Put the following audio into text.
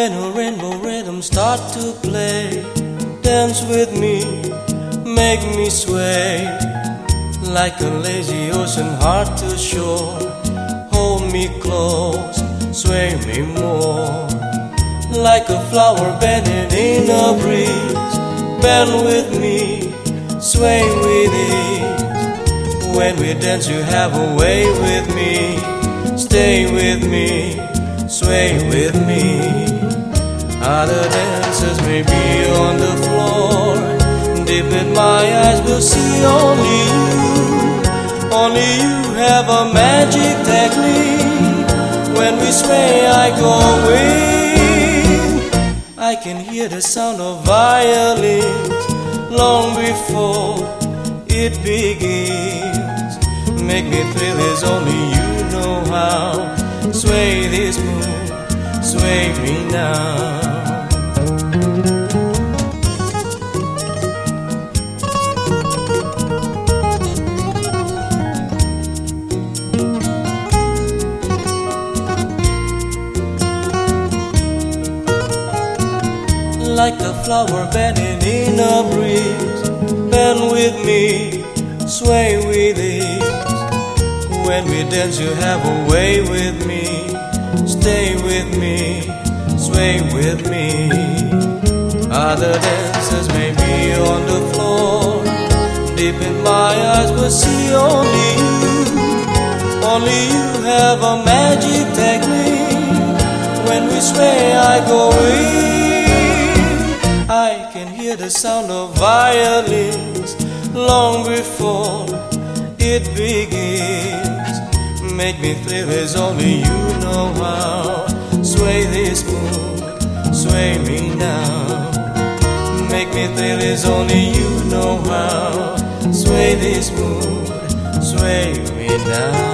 When a marimba rhythm start to play, dance with me, make me sway. Like a lazy ocean hard to shore, hold me close, sway me more. Like a flower bending in a breeze, bend with me, sway with ease. When we dance, you have a way with me, stay with me, sway with me. Other dancers may be on the floor, deep in my eyes, will see only you. Only you have a magic technique. When we sway, I go in. I can hear the sound of violins long before it begins. Make me thrill as only you know how. Sway this moon, sway me now. like a flower bending in a breeze. Bend with me, sway with ease. When we dance, you have a way with me. Stay with me, sway with me. Other dancers may be on the floor. Deep in my eyes, but see only you. Only you have a magic technique. When we sway, I go in. I can hear the sound of violins long before it begins. Make me thrill as only you know how. Sway this mood, sway me now. Make me thrill as only you know how. Sway this mood, sway me now.